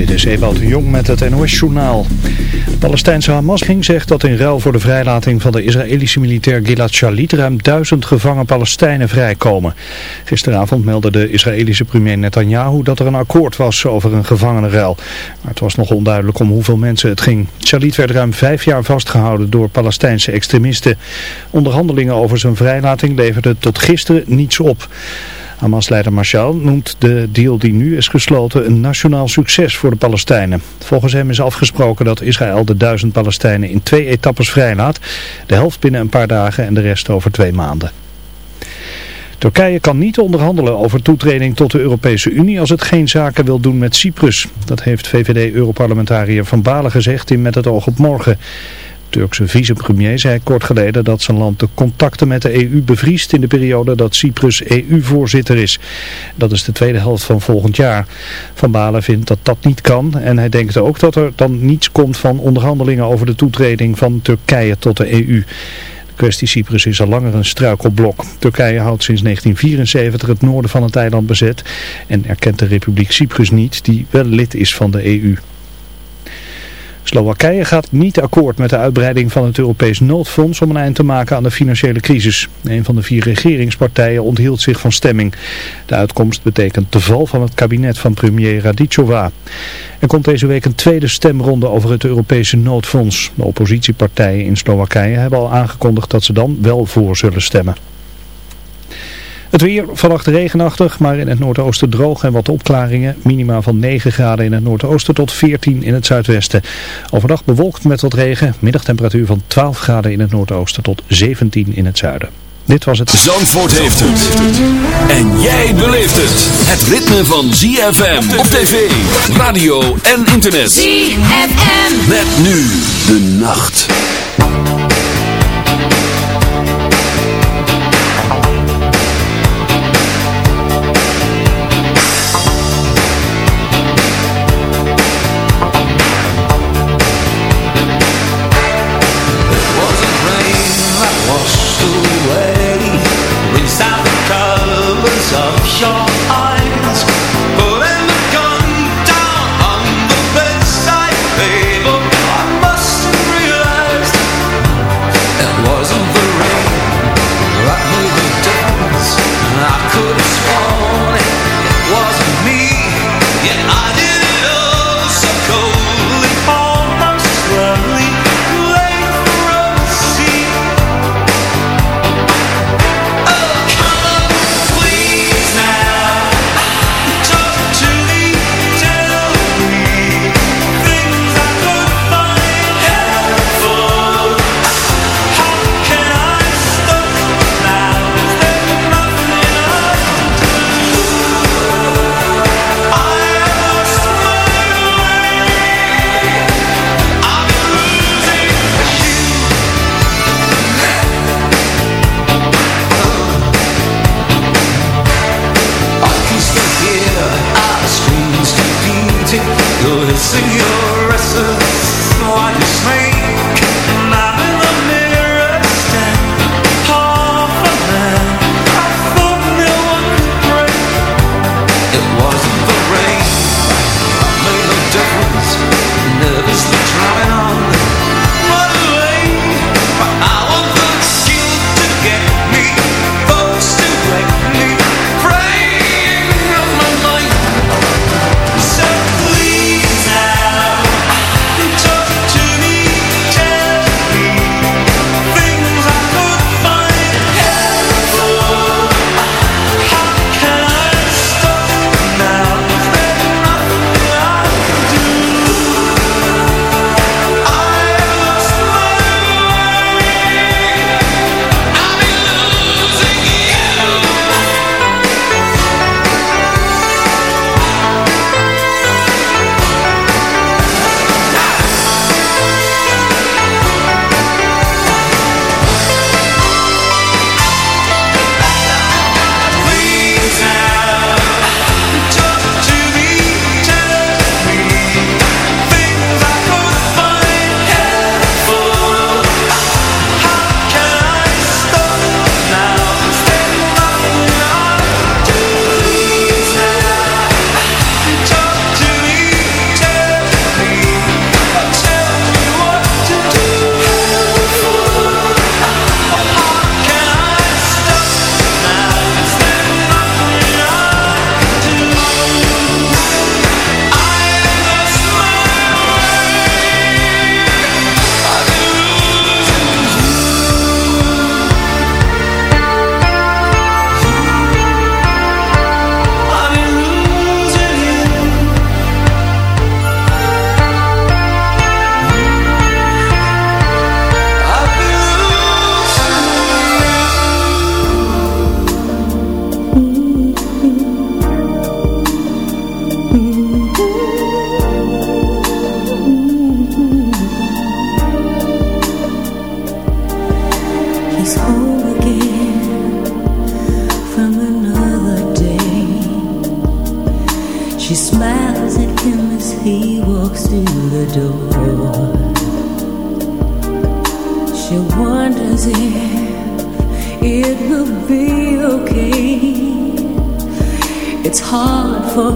Dit is Ewout de Jong met het NOS-journaal. De Palestijnse Hamas-ging zegt dat in ruil voor de vrijlating van de Israëlische militair Gilad Shalit ruim duizend gevangen Palestijnen vrijkomen. Gisteravond meldde de Israëlische premier Netanyahu dat er een akkoord was over een gevangenenruil. Maar het was nog onduidelijk om hoeveel mensen het ging. Shalit werd ruim vijf jaar vastgehouden door Palestijnse extremisten. Onderhandelingen over zijn vrijlating leverden tot gisteren niets op. Hamas-leider Marshall noemt de deal die nu is gesloten een nationaal succes voor de Palestijnen. Volgens hem is afgesproken dat Israël de duizend Palestijnen in twee etappes vrijlaat. De helft binnen een paar dagen en de rest over twee maanden. Turkije kan niet onderhandelen over toetreding tot de Europese Unie als het geen zaken wil doen met Cyprus. Dat heeft VVD-europarlementariër Van Balen gezegd in Met het oog op morgen. Turkse vicepremier zei kort geleden dat zijn land de contacten met de EU bevriest in de periode dat Cyprus EU-voorzitter is. Dat is de tweede helft van volgend jaar. Van Balen vindt dat dat niet kan en hij denkt ook dat er dan niets komt van onderhandelingen over de toetreding van Turkije tot de EU. De kwestie Cyprus is al langer een struikelblok. Turkije houdt sinds 1974 het noorden van het eiland bezet en erkent de Republiek Cyprus niet, die wel lid is van de EU. Slowakije gaat niet akkoord met de uitbreiding van het Europees noodfonds om een eind te maken aan de financiële crisis. Een van de vier regeringspartijen onthield zich van stemming. De uitkomst betekent de val van het kabinet van premier Radicova. Er komt deze week een tweede stemronde over het Europese noodfonds. De oppositiepartijen in Slowakije hebben al aangekondigd dat ze dan wel voor zullen stemmen. Het weer vannacht regenachtig, maar in het noordoosten droog en wat opklaringen. Minima van 9 graden in het noordoosten tot 14 in het zuidwesten. Overdag bewolkt met wat regen. Middagtemperatuur van 12 graden in het noordoosten tot 17 in het zuiden. Dit was het. Zandvoort heeft het. En jij beleeft het. Het ritme van ZFM op tv, radio en internet. ZFM. Met nu de nacht.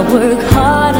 I work harder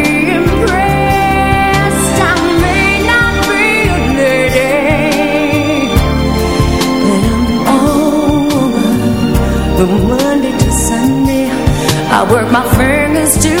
from Monday to Sunday. I work my fingers to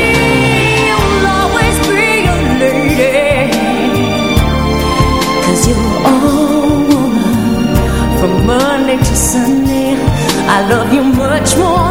from Monday to Sunday. I love you much more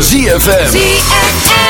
ZFM. ZFM.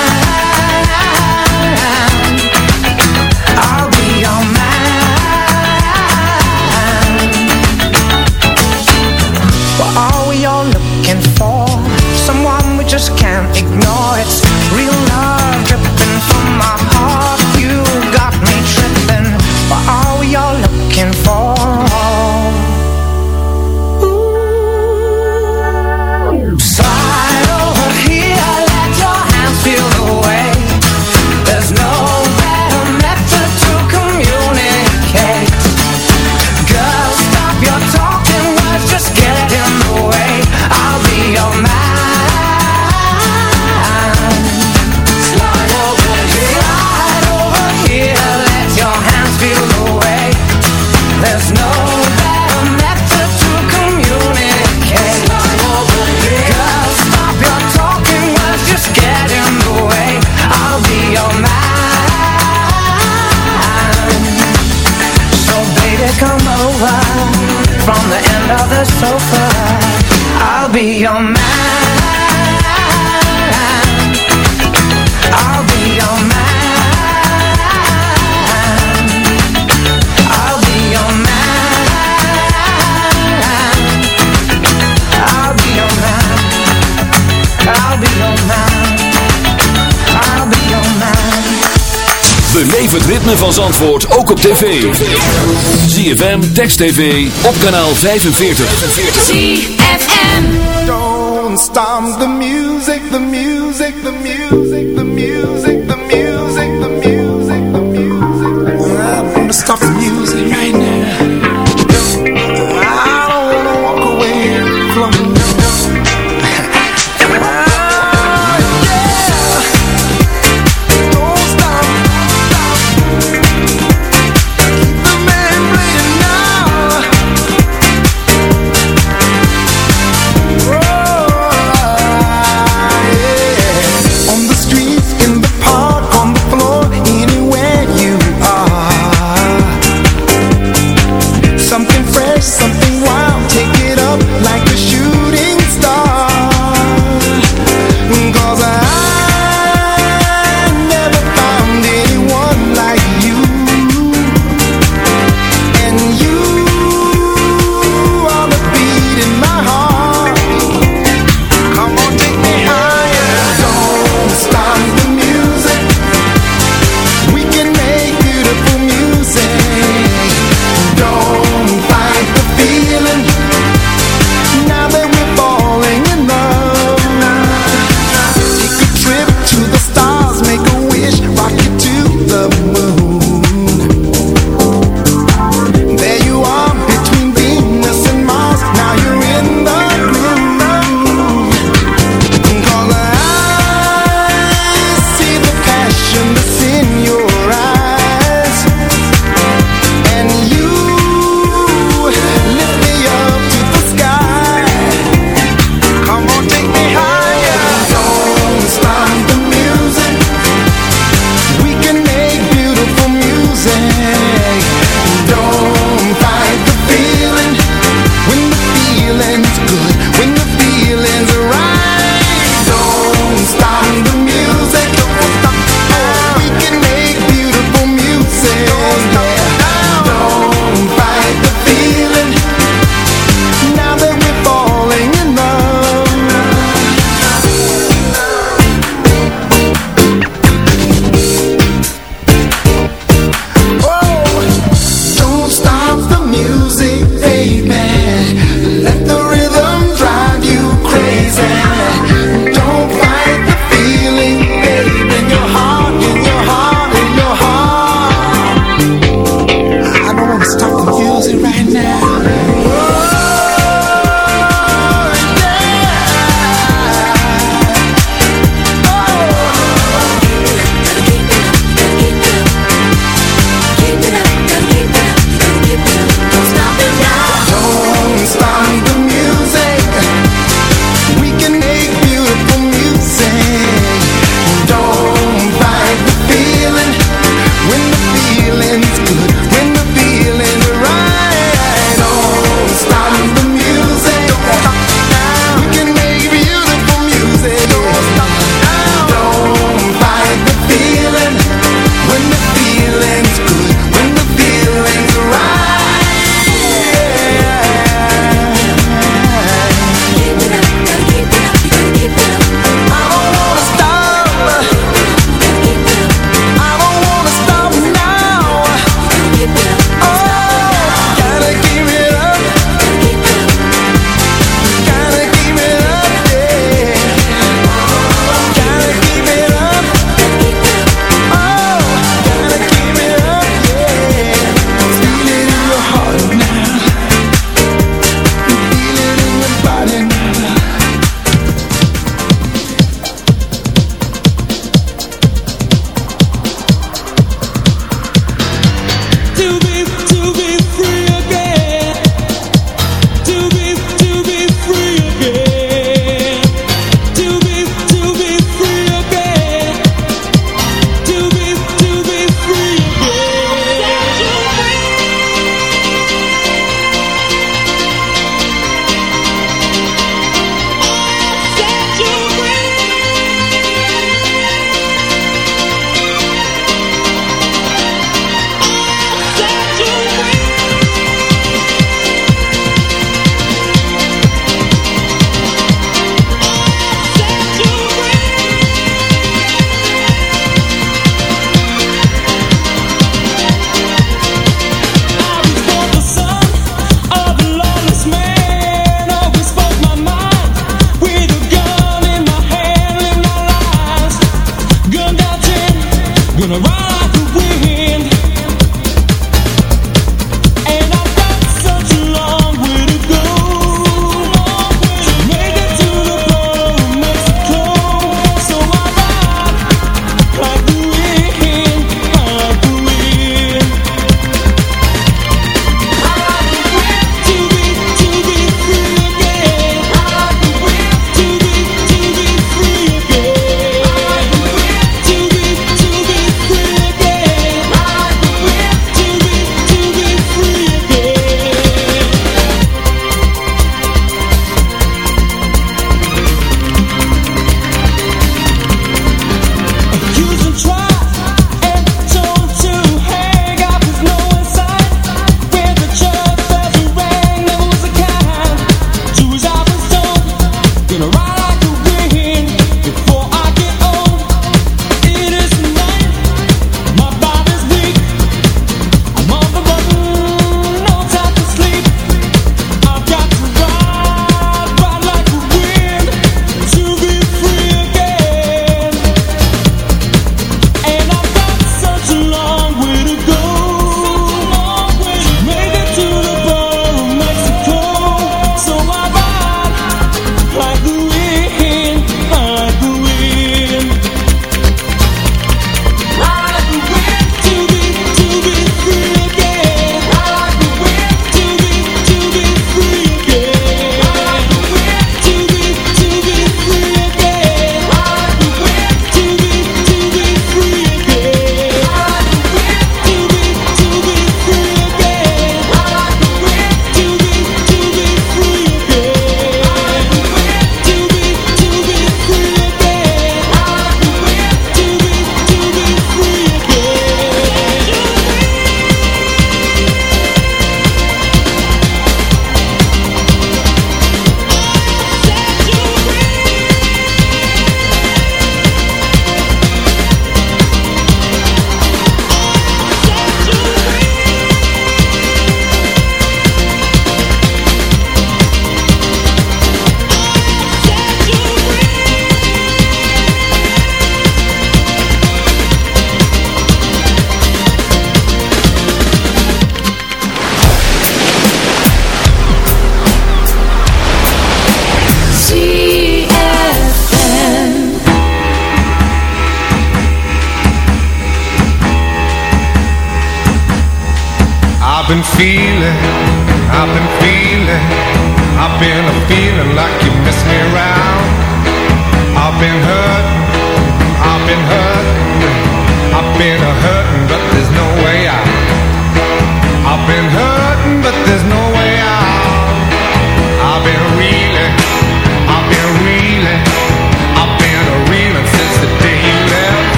Just can't ignore. It's real love dripping from my heart. Beleef het ritme van Zandvoort ook op tv. ZFM, Text TV, op kanaal 45. ZFM. Don't stop the music, the music, the music,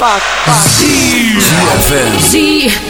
Fuck? ZFM. ZFM.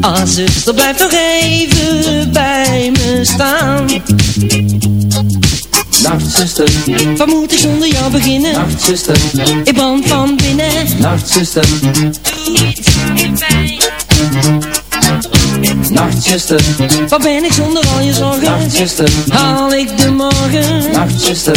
Ah zuster blijf nog even bij me staan. Nachtzuster, Wat moet ik zonder jou beginnen? nachtzuster, Ik brand van binnen. Nachtzuster, nachtzuster, Wat ben ik zonder al je zorgen? nachtzuster, Haal ik de morgen? nachtzuster,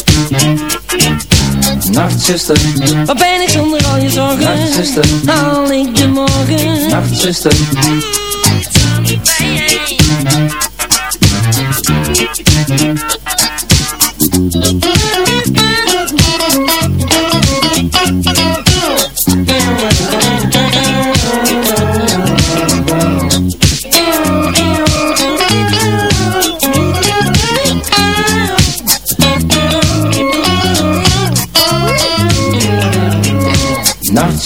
nachtzuster, Wat ben ik zonder al je zorgen? nachtzuster, Haal ik de morgen? nachtzuster,